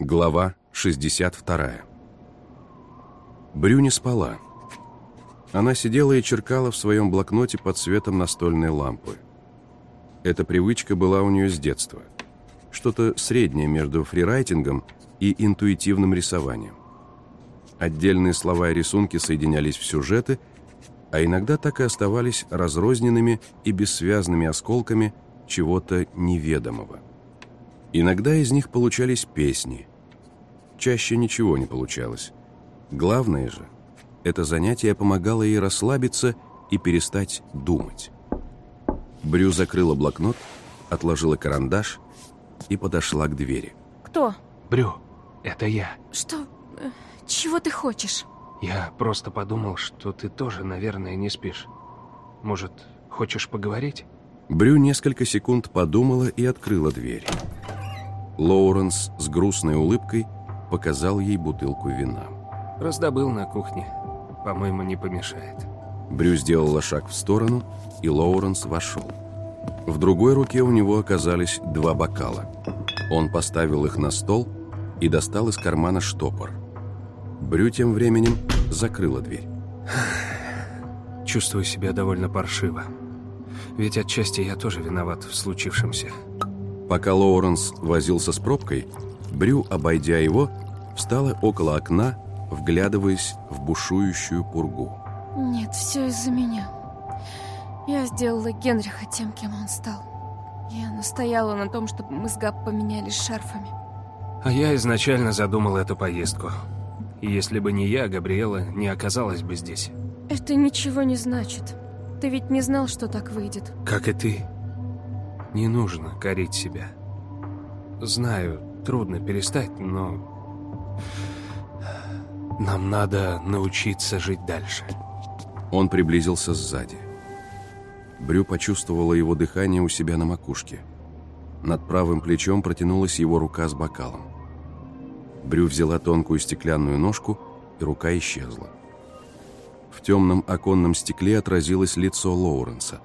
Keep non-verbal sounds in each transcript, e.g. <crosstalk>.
Глава 62 Брю не спала. Она сидела и черкала в своем блокноте под светом настольной лампы. Эта привычка была у нее с детства. Что-то среднее между фрирайтингом и интуитивным рисованием. Отдельные слова и рисунки соединялись в сюжеты, а иногда так и оставались разрозненными и бессвязными осколками чего-то неведомого. Иногда из них получались песни. Чаще ничего не получалось. Главное же, это занятие помогало ей расслабиться и перестать думать. Брю закрыла блокнот, отложила карандаш и подошла к двери. Кто? Брю, это я. Что? э, Чего ты хочешь? Я просто подумал, что ты тоже, наверное, не спишь. Может, хочешь поговорить? Брю несколько секунд подумала и открыла дверь. Лоуренс с грустной улыбкой показал ей бутылку вина. Раздобыл на кухне. По-моему, не помешает. Брю сделала шаг в сторону, и Лоуренс вошел. В другой руке у него оказались два бокала. Он поставил их на стол и достал из кармана штопор. Брю тем временем закрыла дверь. <sighs> Чувствую себя довольно паршиво. Ведь отчасти я тоже виноват в случившемся. Пока Лоуренс возился с пробкой, Брю, обойдя его, встала около окна, вглядываясь в бушующую пургу. Нет, все из-за меня. Я сделала Генриха тем, кем он стал. Я настояла на том, чтобы мы с Габ поменялись шарфами. А я изначально задумал эту поездку. И если бы не я, Габриэла не оказалась бы здесь. Это ничего не значит. Ты ведь не знал, что так выйдет. Как и ты. Не нужно корить себя. Знаю, трудно перестать, но... Нам надо научиться жить дальше. Он приблизился сзади. Брю почувствовала его дыхание у себя на макушке. Над правым плечом протянулась его рука с бокалом. Брю взяла тонкую стеклянную ножку, и рука исчезла. В темном оконном стекле отразилось лицо Лоуренса.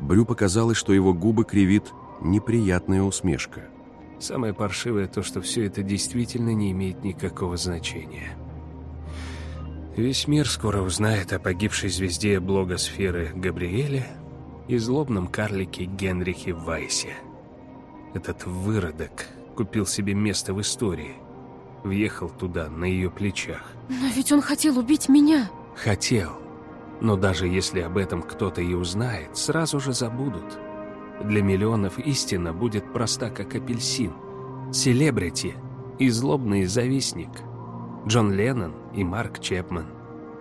Брю показалось, что его губы кривит неприятная усмешка. Самое паршивое то, что все это действительно не имеет никакого значения. Весь мир скоро узнает о погибшей звезде блогосферы Габриэле и злобном карлике Генрихе Вайсе. Этот выродок купил себе место в истории, въехал туда на ее плечах. Но ведь он хотел убить меня. Хотел. Но даже если об этом кто-то и узнает, сразу же забудут. Для миллионов истина будет проста, как апельсин. Селебрити и злобный завистник. Джон Леннон и Марк Чепман.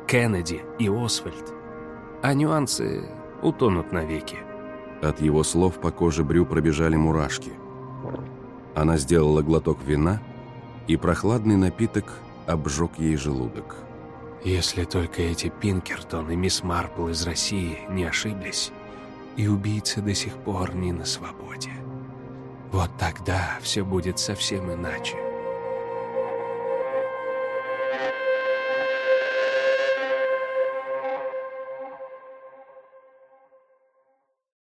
Кеннеди и Освальд. А нюансы утонут навеки. От его слов по коже Брю пробежали мурашки. Она сделала глоток вина, и прохладный напиток обжег ей желудок. Если только эти Пинкертон и мисс Марпл из России не ошиблись, и убийца до сих пор не на свободе. Вот тогда все будет совсем иначе.